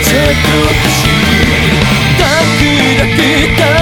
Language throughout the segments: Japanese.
絶望だし抱き抱き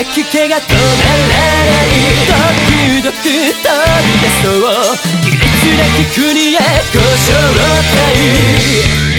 吐き気が止まらないドクドク飛び出そう切り開き国へご招待